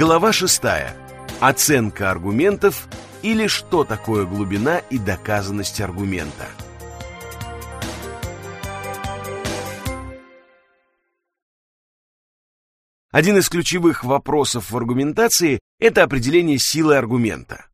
Глава 6. Оценка аргументов или что такое глубина и доказанность аргумента. Один из ключевых вопросов в аргументации – это определение силы аргумента.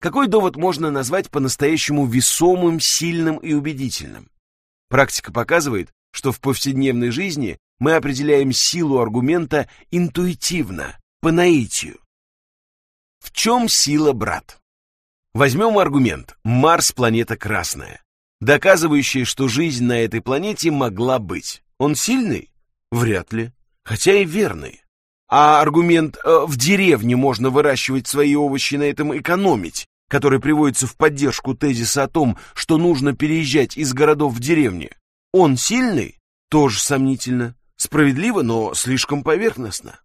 Какой довод можно назвать по-настоящему весомым, сильным и убедительным? Практика показывает, что в повседневной жизни мы определяем силу аргумента интуитивно, по наитию. В чем сила, брат? Возьмем аргумент «Марс – планета красная», доказывающий, что жизнь на этой планете могла быть. Он сильный? Вряд ли, хотя и верный. А аргумент э, «в деревне можно выращивать свои овощи, на этом экономить», который приводится в поддержку тезиса о том, что нужно переезжать из городов в деревни, он сильный? Тоже сомнительно. Справедливо, но слишком поверхностно.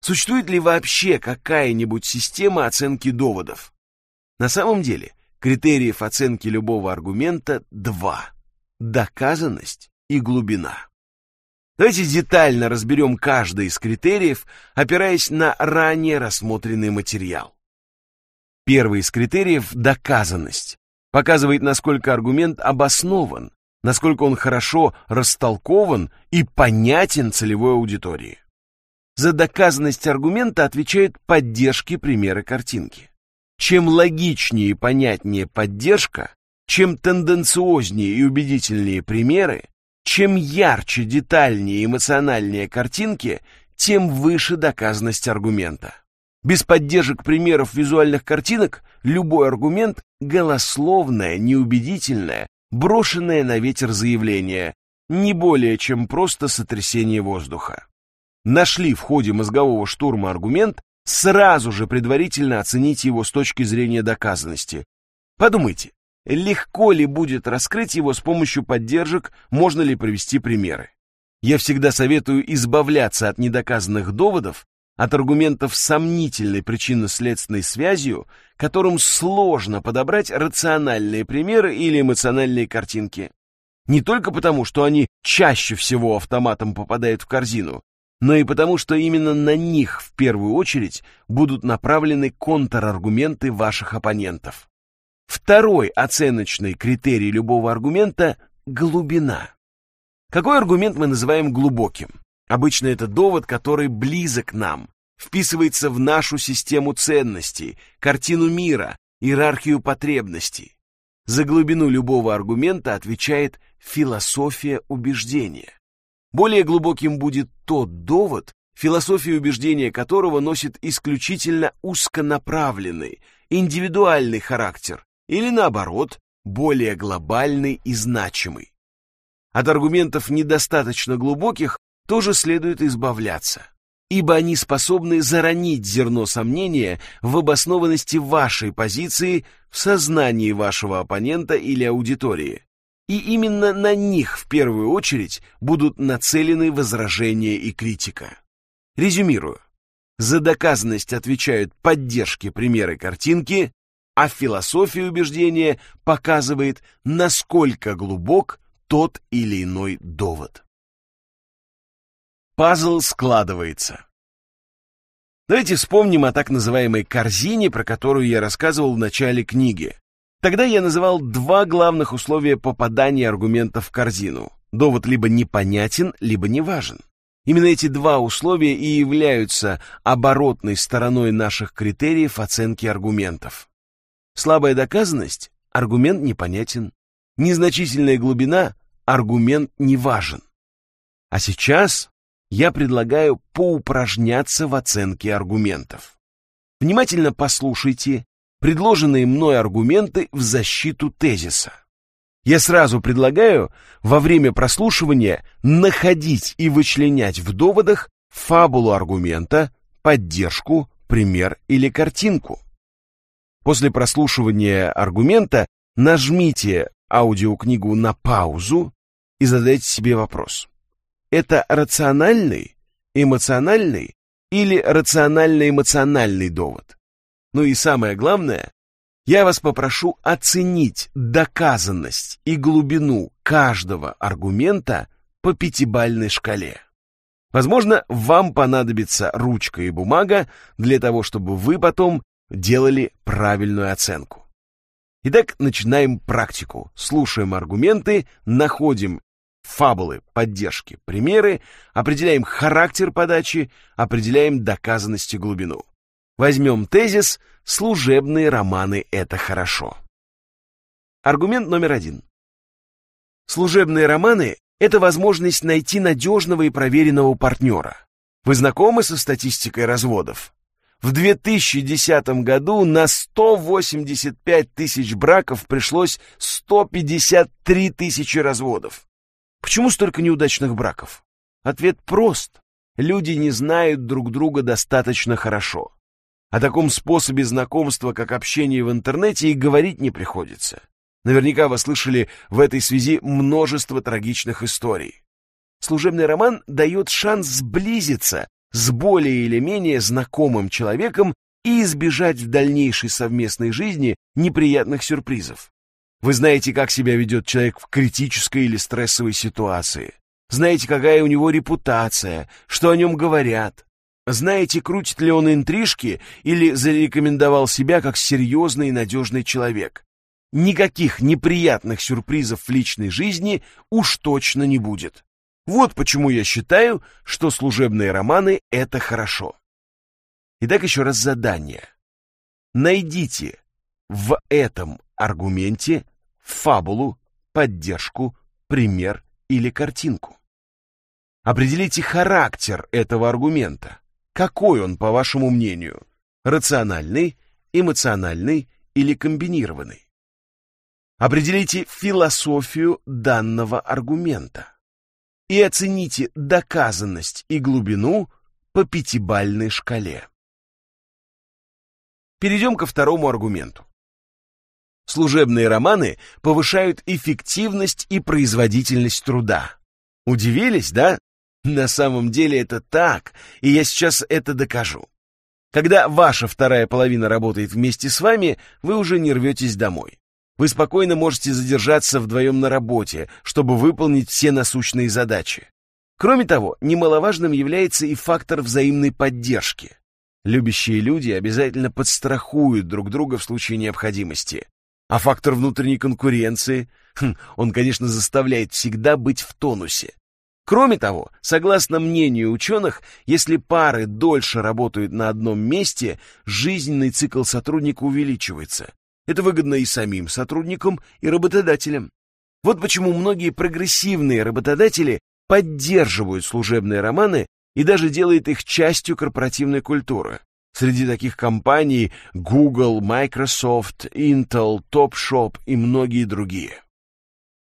Существует ли вообще какая-нибудь система оценки доводов? На самом деле, критериев оценки любого аргумента два – доказанность и глубина. Давайте детально разберем каждый из критериев, опираясь на ранее рассмотренный материал. Первый из критериев – доказанность. Показывает, насколько аргумент обоснован, насколько он хорошо растолкован и понятен целевой аудитории. За доказанность аргумента отвечают поддержки примеры картинки. Чем логичнее и понятнее поддержка, чем тенденциознее и убедительнее примеры, чем ярче, детальнее и эмоциональнее картинки, тем выше доказанность аргумента. Без поддержек примеров визуальных картинок любой аргумент – голословное, неубедительное, брошенное на ветер заявление, не более чем просто сотрясение воздуха нашли в ходе мозгового штурма аргумент, сразу же предварительно оцените его с точки зрения доказанности. Подумайте, легко ли будет раскрыть его с помощью поддержек, можно ли привести примеры. Я всегда советую избавляться от недоказанных доводов, от аргументов с сомнительной причинно-следственной связью, которым сложно подобрать рациональные примеры или эмоциональные картинки. Не только потому, что они чаще всего автоматом попадают в корзину, но и потому, что именно на них в первую очередь будут направлены контраргументы ваших оппонентов. Второй оценочный критерий любого аргумента – глубина. Какой аргумент мы называем глубоким? Обычно это довод, который близок нам, вписывается в нашу систему ценностей, картину мира, иерархию потребностей. За глубину любого аргумента отвечает философия убеждения. Более глубоким будет тот довод, философия убеждения которого носит исключительно узконаправленный, индивидуальный характер, или наоборот, более глобальный и значимый. От аргументов недостаточно глубоких тоже следует избавляться, ибо они способны заронить зерно сомнения в обоснованности вашей позиции в сознании вашего оппонента или аудитории и именно на них в первую очередь будут нацелены возражения и критика. Резюмирую. За доказанность отвечают поддержки примеры картинки, а философия убеждения показывает, насколько глубок тот или иной довод. Пазл складывается. Давайте вспомним о так называемой корзине, про которую я рассказывал в начале книги. Тогда я называл два главных условия попадания аргументов в корзину. Довод либо непонятен, либо не важен. Именно эти два условия и являются оборотной стороной наших критериев оценки аргументов. Слабая доказанность – аргумент непонятен. Незначительная глубина – аргумент не важен. А сейчас я предлагаю поупражняться в оценке аргументов. Внимательно послушайте предложенные мной аргументы в защиту тезиса. Я сразу предлагаю во время прослушивания находить и вычленять в доводах фабулу аргумента, поддержку, пример или картинку. После прослушивания аргумента нажмите аудиокнигу на паузу и задайте себе вопрос. Это рациональный, эмоциональный или рационально-эмоциональный довод? Ну и самое главное, я вас попрошу оценить доказанность и глубину каждого аргумента по пятибальной шкале. Возможно, вам понадобится ручка и бумага для того, чтобы вы потом делали правильную оценку. Итак, начинаем практику. Слушаем аргументы, находим фабулы, поддержки, примеры, определяем характер подачи, определяем доказанность и глубину. Возьмем тезис «Служебные романы – это хорошо». Аргумент номер один. Служебные романы – это возможность найти надежного и проверенного партнера. Вы знакомы со статистикой разводов? В 2010 году на 185 тысяч браков пришлось 153 тысячи разводов. Почему столько неудачных браков? Ответ прост. Люди не знают друг друга достаточно хорошо. О таком способе знакомства, как общение в интернете, и говорить не приходится. Наверняка вы слышали в этой связи множество трагичных историй. Служебный роман дает шанс сблизиться с более или менее знакомым человеком и избежать в дальнейшей совместной жизни неприятных сюрпризов. Вы знаете, как себя ведет человек в критической или стрессовой ситуации. Знаете, какая у него репутация, что о нем говорят. Знаете, крутит ли он интрижки или зарекомендовал себя как серьезный и надежный человек. Никаких неприятных сюрпризов в личной жизни уж точно не будет. Вот почему я считаю, что служебные романы — это хорошо. Итак, еще раз задание. Найдите в этом аргументе фабулу, поддержку, пример или картинку. Определите характер этого аргумента. Какой он, по вашему мнению? Рациональный, эмоциональный или комбинированный? Определите философию данного аргумента и оцените доказанность и глубину по пятибальной шкале. Перейдем ко второму аргументу. Служебные романы повышают эффективность и производительность труда. Удивились, да? На самом деле это так, и я сейчас это докажу. Когда ваша вторая половина работает вместе с вами, вы уже не рветесь домой. Вы спокойно можете задержаться вдвоем на работе, чтобы выполнить все насущные задачи. Кроме того, немаловажным является и фактор взаимной поддержки. Любящие люди обязательно подстрахуют друг друга в случае необходимости. А фактор внутренней конкуренции, хм, он, конечно, заставляет всегда быть в тонусе. Кроме того, согласно мнению ученых, если пары дольше работают на одном месте, жизненный цикл сотрудника увеличивается. Это выгодно и самим сотрудникам, и работодателям. Вот почему многие прогрессивные работодатели поддерживают служебные романы и даже делают их частью корпоративной культуры. Среди таких компаний Google, Microsoft, Intel, Topshop и многие другие.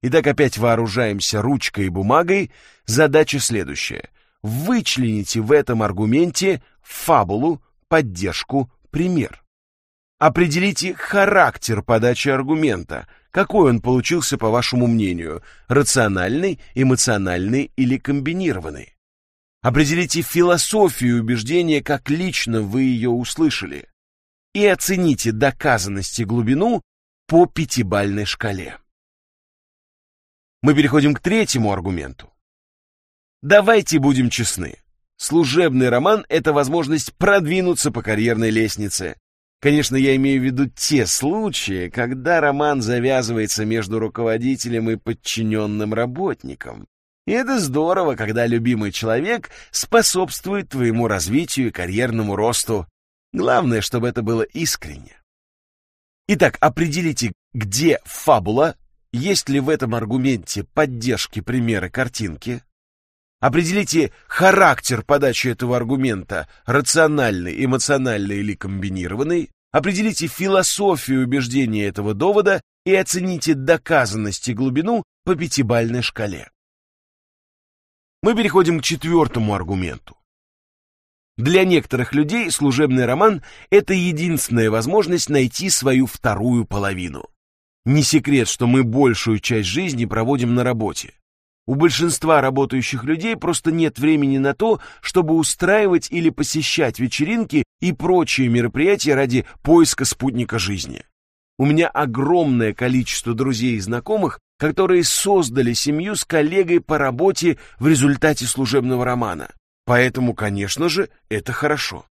Итак, опять вооружаемся ручкой и бумагой. Задача следующая. Вычлените в этом аргументе фабулу, поддержку, пример. Определите характер подачи аргумента. Какой он получился, по вашему мнению? Рациональный, эмоциональный или комбинированный? Определите философию убеждения, как лично вы ее услышали. И оцените доказанность и глубину по пятибальной шкале. Мы переходим к третьему аргументу. Давайте будем честны. Служебный роман — это возможность продвинуться по карьерной лестнице, Конечно, я имею в виду те случаи, когда роман завязывается между руководителем и подчиненным работником. И это здорово, когда любимый человек способствует твоему развитию и карьерному росту. Главное, чтобы это было искренне. Итак, определите, где фабула, есть ли в этом аргументе поддержки примеры картинки. Определите характер подачи этого аргумента, рациональный, эмоциональный или комбинированный. Определите философию убеждения этого довода и оцените доказанность и глубину по пятибальной шкале. Мы переходим к четвертому аргументу. Для некоторых людей служебный роман – это единственная возможность найти свою вторую половину. Не секрет, что мы большую часть жизни проводим на работе. У большинства работающих людей просто нет времени на то, чтобы устраивать или посещать вечеринки и прочие мероприятия ради поиска спутника жизни. У меня огромное количество друзей и знакомых, которые создали семью с коллегой по работе в результате служебного романа. Поэтому, конечно же, это хорошо.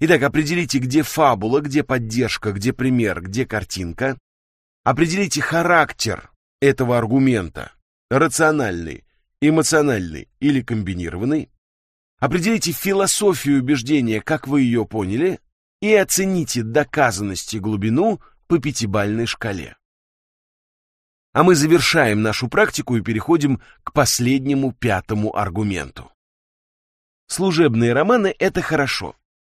Итак, определите, где фабула, где поддержка, где пример, где картинка. Определите характер этого аргумента. Рациональный, эмоциональный или комбинированный. Определите философию убеждения, как вы ее поняли, и оцените доказанность и глубину по пятибальной шкале. А мы завершаем нашу практику и переходим к последнему пятому аргументу. Служебные романы — это хорошо,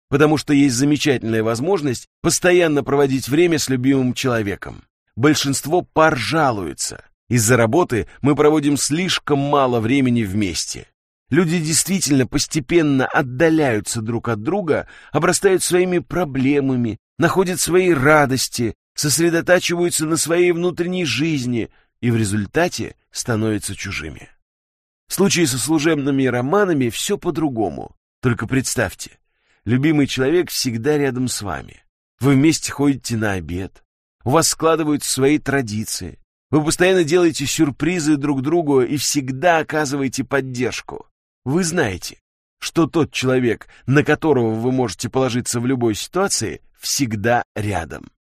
потому что есть замечательная возможность постоянно проводить время с любимым человеком. Большинство пар жалуются. Из-за работы мы проводим слишком мало времени вместе. Люди действительно постепенно отдаляются друг от друга, обрастают своими проблемами, находят свои радости, сосредотачиваются на своей внутренней жизни и в результате становятся чужими. В случае со служебными романами все по-другому. Только представьте, любимый человек всегда рядом с вами. Вы вместе ходите на обед. У вас складываются свои традиции. Вы постоянно делаете сюрпризы друг другу и всегда оказываете поддержку. Вы знаете, что тот человек, на которого вы можете положиться в любой ситуации, всегда рядом.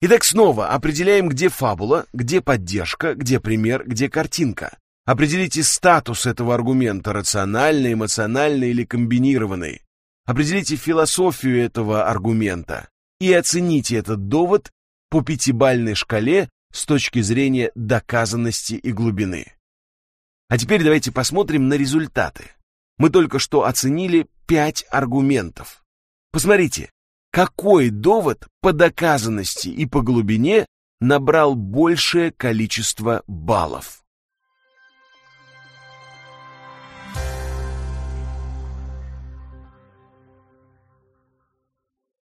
Итак, снова определяем, где фабула, где поддержка, где пример, где картинка. Определите статус этого аргумента, рациональный, эмоциональный или комбинированный. Определите философию этого аргумента и оцените этот довод по пятибальной шкале с точки зрения доказанности и глубины. А теперь давайте посмотрим на результаты. Мы только что оценили пять аргументов. Посмотрите, какой довод по доказанности и по глубине набрал большее количество баллов.